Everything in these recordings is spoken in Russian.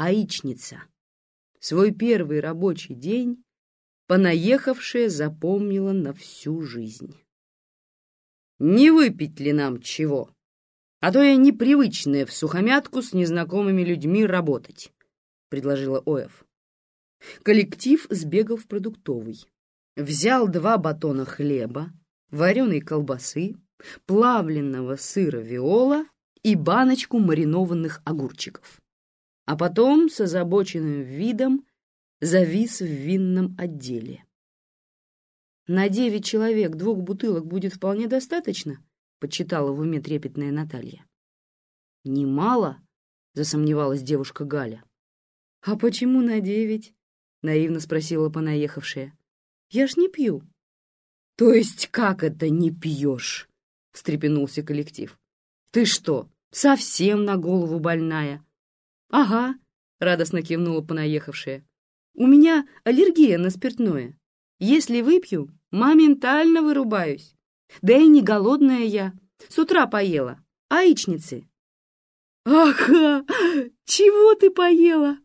аичница. Свой первый рабочий день понаехавшая запомнила на всю жизнь. «Не выпить ли нам чего? А то я непривычная в сухомятку с незнакомыми людьми работать», — предложила Оев. Коллектив сбегал в продуктовый. Взял два батона хлеба, вареной колбасы, плавленного сыра виола и баночку маринованных огурчиков. А потом с озабоченным видом завис в винном отделе. «На девять человек двух бутылок будет вполне достаточно?» — подсчитала в уме трепетная Наталья. «Немало?» — засомневалась девушка Галя. «А почему на девять?» — наивно спросила понаехавшая. «Я ж не пью». «То есть как это не пьешь?» — встрепенулся коллектив. «Ты что, совсем на голову больная?» «Ага», — радостно кивнула понаехавшая. «У меня аллергия на спиртное. Если выпью, моментально вырубаюсь. Да и не голодная я. С утра поела. Аичницы». «Ага! Чего ты поела?»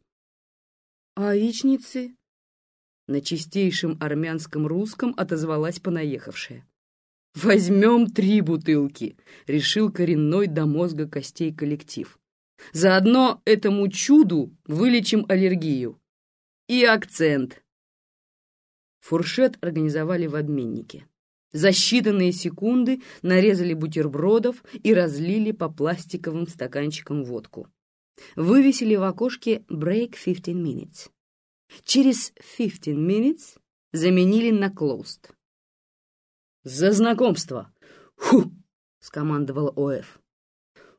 «Аичницы», на чистейшем армянском русском отозвалась понаехавшая. «Возьмем три бутылки», — решил коренной до мозга костей коллектив. «Заодно этому чуду вылечим аллергию. И акцент». Фуршет организовали в обменнике. За считанные секунды нарезали бутербродов и разлили по пластиковым стаканчикам водку. Вывесили в окошке «Break 15 minutes». Через 15 minutes заменили на closed. «За знакомство!» «Ху!» — скомандовал ОФ.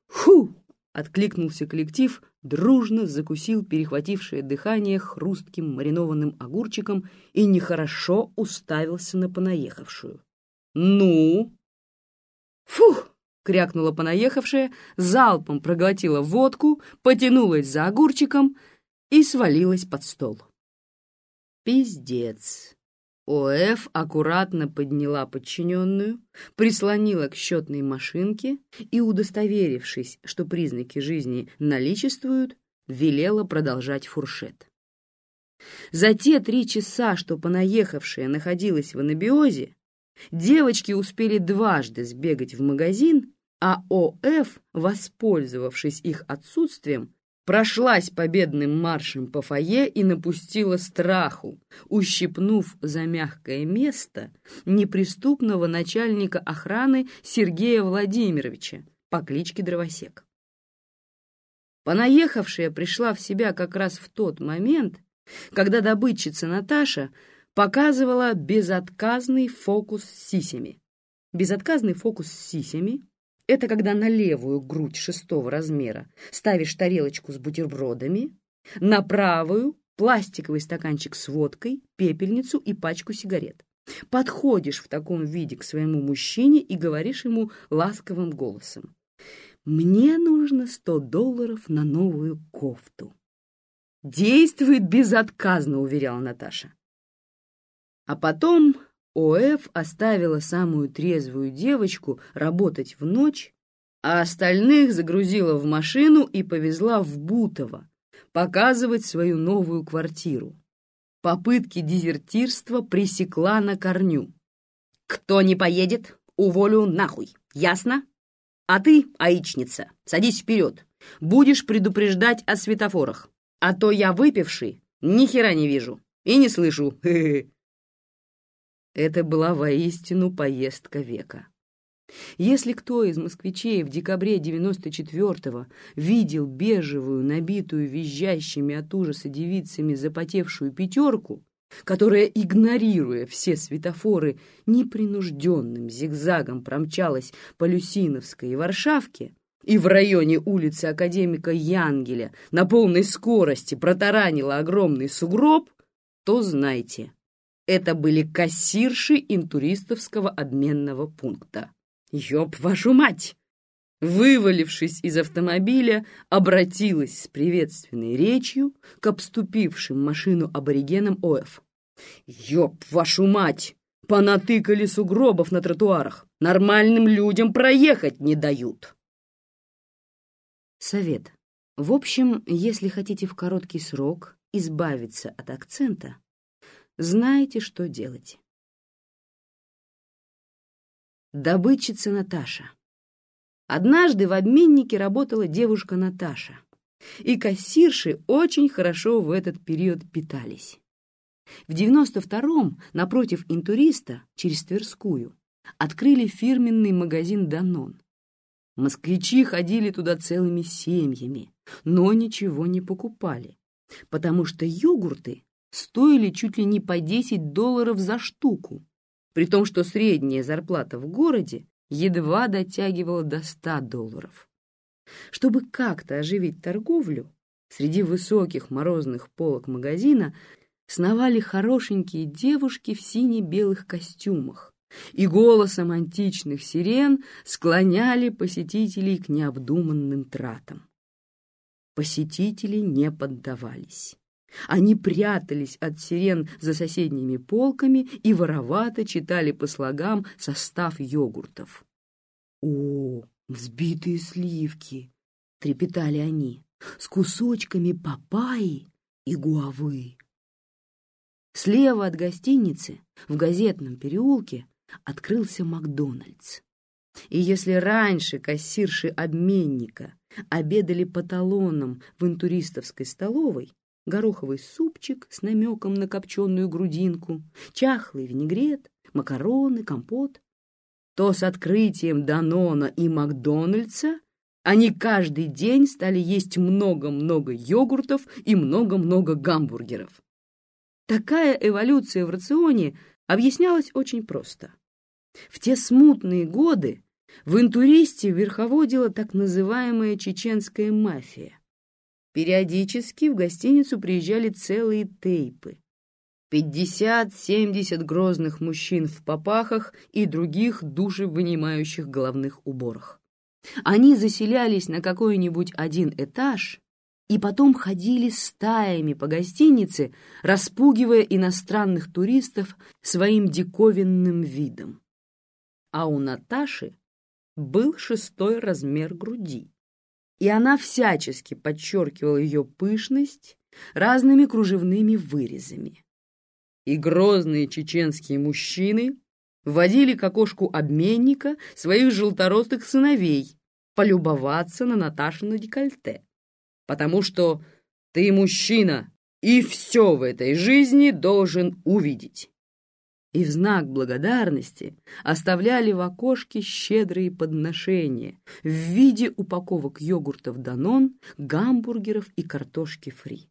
«Ху!» — откликнулся коллектив, дружно закусил перехватившее дыхание хрустким маринованным огурчиком и нехорошо уставился на понаехавшую. «Ну?» «Фух!» — крякнула понаехавшая, залпом проглотила водку, потянулась за огурчиком и свалилась под стол. «Пиздец!» ОФ аккуратно подняла подчиненную, прислонила к счетной машинке и, удостоверившись, что признаки жизни наличествуют, велела продолжать фуршет. За те три часа, что понаехавшая находилась в анабиозе, девочки успели дважды сбегать в магазин, а ОФ, воспользовавшись их отсутствием, прошлась победным маршем по фойе и напустила страху, ущипнув за мягкое место неприступного начальника охраны Сергея Владимировича по кличке Дровосек. Понаехавшая пришла в себя как раз в тот момент, когда добытчица Наташа показывала безотказный фокус с сисями. Безотказный фокус с сисями это когда на левую грудь шестого размера ставишь тарелочку с бутербродами, на правую — пластиковый стаканчик с водкой, пепельницу и пачку сигарет. Подходишь в таком виде к своему мужчине и говоришь ему ласковым голосом. «Мне нужно сто долларов на новую кофту». «Действует безотказно», — уверяла Наташа. А потом ОФ оставила самую трезвую девочку работать в ночь, а остальных загрузила в машину и повезла в Бутово показывать свою новую квартиру. Попытки дезертирства пресекла на корню. «Кто не поедет, уволю нахуй, ясно? А ты, аичница, садись вперед, будешь предупреждать о светофорах, а то я выпивший ни хера не вижу и не слышу. Это была воистину поездка века. Если кто из москвичей в декабре 94-го видел бежевую, набитую визжащими от ужаса девицами запотевшую пятерку, которая, игнорируя все светофоры, непринужденным зигзагом промчалась по Люсиновской и Варшавке, и в районе улицы Академика Янгеля на полной скорости протаранила огромный сугроб, то знайте, это были кассирши интуристовского обменного пункта. «Ёб вашу мать!» Вывалившись из автомобиля, обратилась с приветственной речью к обступившим машину аборигенам ОФ. «Ёб вашу мать! Понатыкали сугробов на тротуарах! Нормальным людям проехать не дают!» Совет. В общем, если хотите в короткий срок избавиться от акцента, знаете, что делать. Добытчица Наташа. Однажды в обменнике работала девушка Наташа, и кассирши очень хорошо в этот период питались. В 92-м, напротив интуриста, через Тверскую, открыли фирменный магазин «Данон». Москвичи ходили туда целыми семьями, но ничего не покупали, потому что йогурты стоили чуть ли не по 10 долларов за штуку, при том, что средняя зарплата в городе едва дотягивала до 100 долларов. Чтобы как-то оживить торговлю, среди высоких морозных полок магазина сновали хорошенькие девушки в сине-белых костюмах и голосом античных сирен склоняли посетителей к необдуманным тратам. Посетители не поддавались. Они прятались от сирен за соседними полками и воровато читали по слогам состав йогуртов. «О, взбитые сливки!» — трепетали они, с кусочками папайи и гуавы. Слева от гостиницы, в газетном переулке, открылся Макдональдс. И если раньше кассирши обменника обедали по талонам в интуристовской столовой, гороховый супчик с намеком на копченую грудинку, чахлый винегрет, макароны, компот, то с открытием Данона и Макдональдса они каждый день стали есть много-много йогуртов и много-много гамбургеров. Такая эволюция в рационе объяснялась очень просто. В те смутные годы в интуристе верховодила так называемая чеченская мафия. Периодически в гостиницу приезжали целые тейпы. 50-70 грозных мужчин в попахах и других душевынимающих головных уборах. Они заселялись на какой-нибудь один этаж и потом ходили стаями по гостинице, распугивая иностранных туристов своим диковинным видом. А у Наташи был шестой размер груди, и она всячески подчеркивала ее пышность разными кружевными вырезами. И грозные чеченские мужчины водили к окошку обменника своих желторотых сыновей полюбоваться на Наташину декольте потому что ты мужчина, и все в этой жизни должен увидеть. И в знак благодарности оставляли в окошке щедрые подношения в виде упаковок йогуртов «Данон», гамбургеров и картошки фри.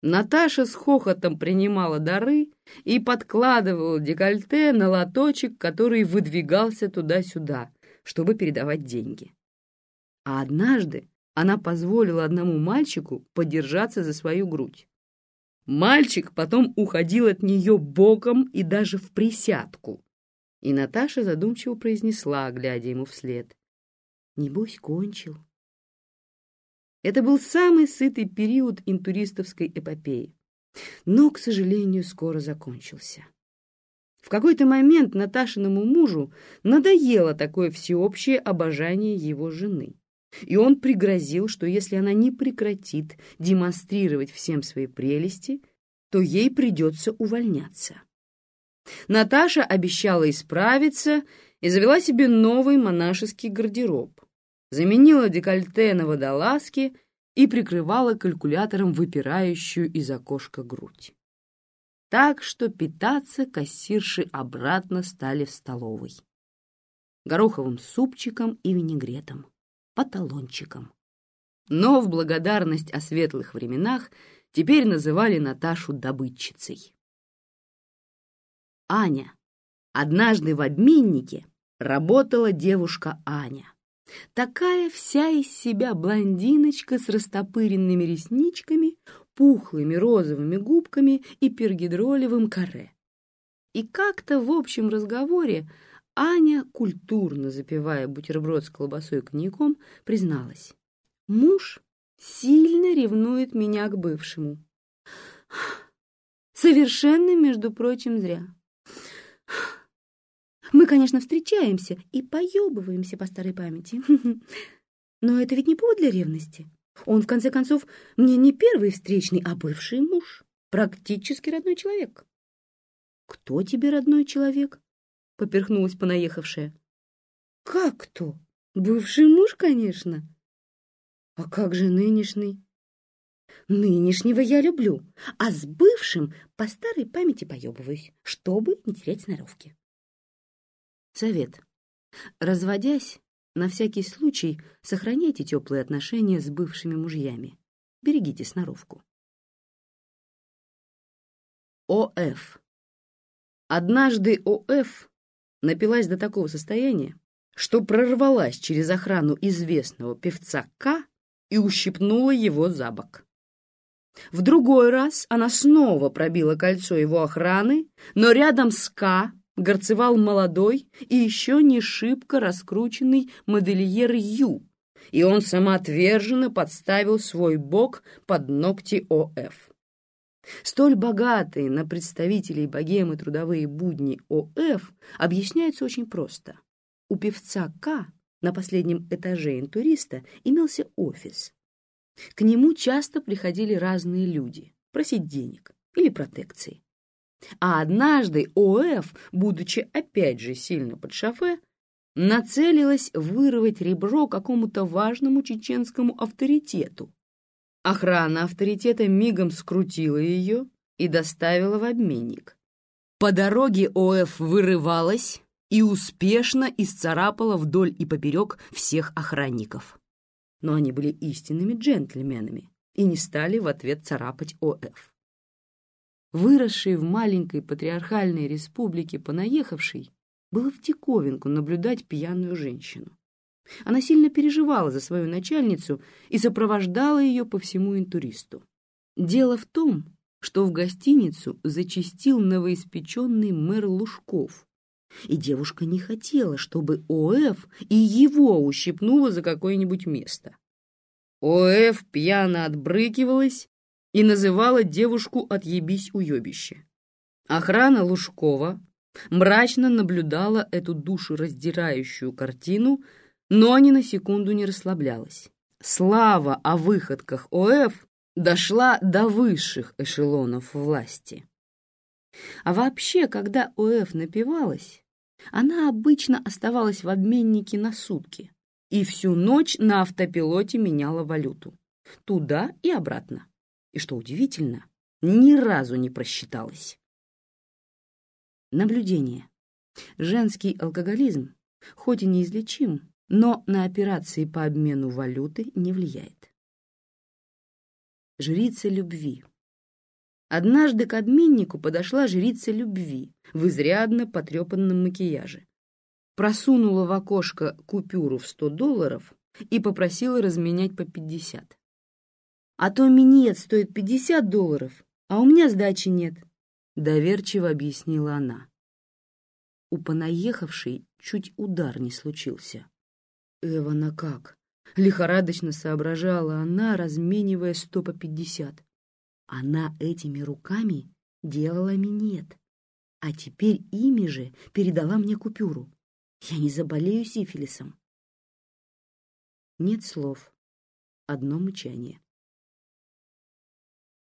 Наташа с хохотом принимала дары и подкладывала декольте на лоточек, который выдвигался туда-сюда, чтобы передавать деньги. А однажды она позволила одному мальчику подержаться за свою грудь. Мальчик потом уходил от нее боком и даже в присядку. И Наташа задумчиво произнесла, глядя ему вслед. «Небось, кончил». Это был самый сытый период интуристовской эпопеи, но, к сожалению, скоро закончился. В какой-то момент Наташиному мужу надоело такое всеобщее обожание его жены и он пригрозил, что если она не прекратит демонстрировать всем свои прелести, то ей придется увольняться. Наташа обещала исправиться и завела себе новый монашеский гардероб, заменила декольте на водолазки и прикрывала калькулятором выпирающую из окошка грудь. Так что питаться кассирши обратно стали в столовой. Гороховым супчиком и винегретом по талончикам. Но в благодарность о светлых временах теперь называли Наташу добытчицей. Аня. Однажды в обменнике работала девушка Аня. Такая вся из себя блондиночка с растопыренными ресничками, пухлыми розовыми губками и пергидролевым каре. И как-то в общем разговоре Аня, культурно запивая бутерброд с колбасой и коньяком, призналась. Муж сильно ревнует меня к бывшему. Совершенно, между прочим, зря. Мы, конечно, встречаемся и поебываемся по старой памяти. Но это ведь не повод для ревности. Он, в конце концов, мне не первый встречный, а бывший муж, практически родной человек. Кто тебе родной человек? Поперхнулась понаехавшая. Как кто? Бывший муж, конечно. А как же нынешний? Нынешнего я люблю, а с бывшим по старой памяти поебываюсь, чтобы не терять сноровки. Совет. Разводясь, на всякий случай сохраняйте теплые отношения с бывшими мужьями. Берегите сноровку. ОФ. Однажды ОФ напилась до такого состояния, что прорвалась через охрану известного певца К и ущипнула его за бок. В другой раз она снова пробила кольцо его охраны, но рядом с К горцевал молодой и еще не шибко раскрученный модельер Ю, и он самоотверженно подставил свой бок под ногти ОФ. Столь богатые на представителей богемы трудовые будни ОФ объясняются очень просто. У певца К на последнем этаже интуриста имелся офис. К нему часто приходили разные люди просить денег или протекции. А однажды ОФ, будучи опять же сильно под шофе, нацелилась вырвать ребро какому-то важному чеченскому авторитету. Охрана авторитета мигом скрутила ее и доставила в обменник. По дороге ОФ вырывалась и успешно исцарапала вдоль и поперек всех охранников. Но они были истинными джентльменами и не стали в ответ царапать ОФ выросший в маленькой патриархальной республике понаехавшей, было в диковинку наблюдать пьяную женщину. Она сильно переживала за свою начальницу и сопровождала ее по всему интуристу. Дело в том, что в гостиницу зачастил новоиспеченный мэр Лужков, и девушка не хотела, чтобы ОФ и его ущипнуло за какое-нибудь место. ОФ пьяно отбрыкивалась и называла девушку «отъебись уебище». Охрана Лужкова мрачно наблюдала эту душераздирающую картину, но ни на секунду не расслаблялась. Слава о выходках ОФ дошла до высших эшелонов власти. А вообще, когда ОФ напивалась, она обычно оставалась в обменнике на сутки и всю ночь на автопилоте меняла валюту. Туда и обратно и, что удивительно, ни разу не просчиталась. Наблюдение. Женский алкоголизм, хоть и неизлечим, но на операции по обмену валюты не влияет. Жрица любви. Однажды к обменнику подошла жрица любви в изрядно потрепанном макияже. Просунула в окошко купюру в 100 долларов и попросила разменять по 50. А то минет стоит пятьдесят долларов, а у меня сдачи нет», — доверчиво объяснила она. У понаехавшей чуть удар не случился. «Эвана как?» — лихорадочно соображала она, разменивая сто по пятьдесят. Она этими руками делала минет, а теперь ими же передала мне купюру. Я не заболею сифилисом. Нет слов, одно мычание.